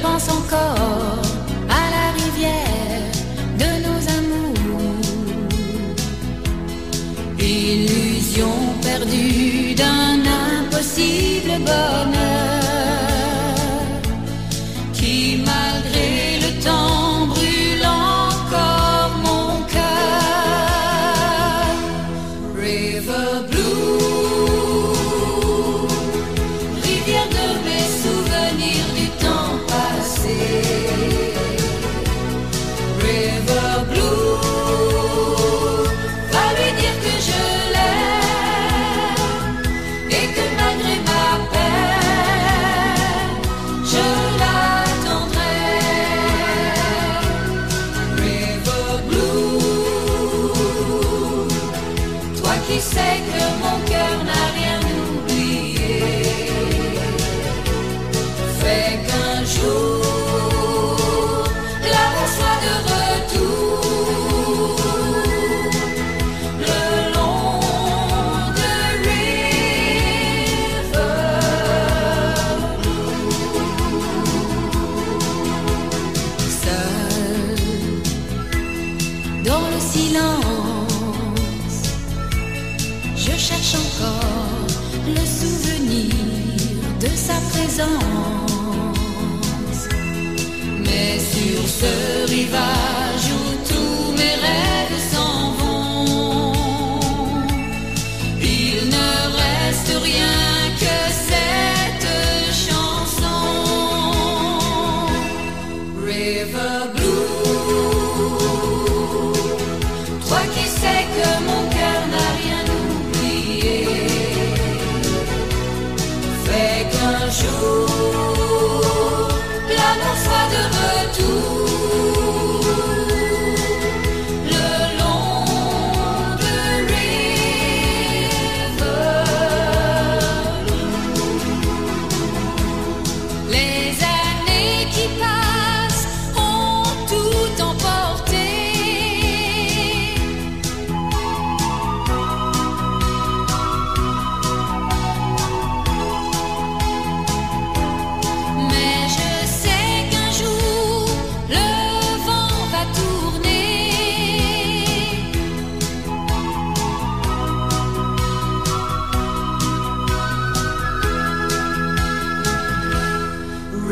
pense encore à la rivière de nos amours. Illusion perdue d'un impossible bonheur qui m'a présence. Mais sur ce rivage,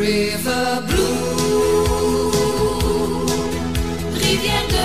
River Blue, rivière de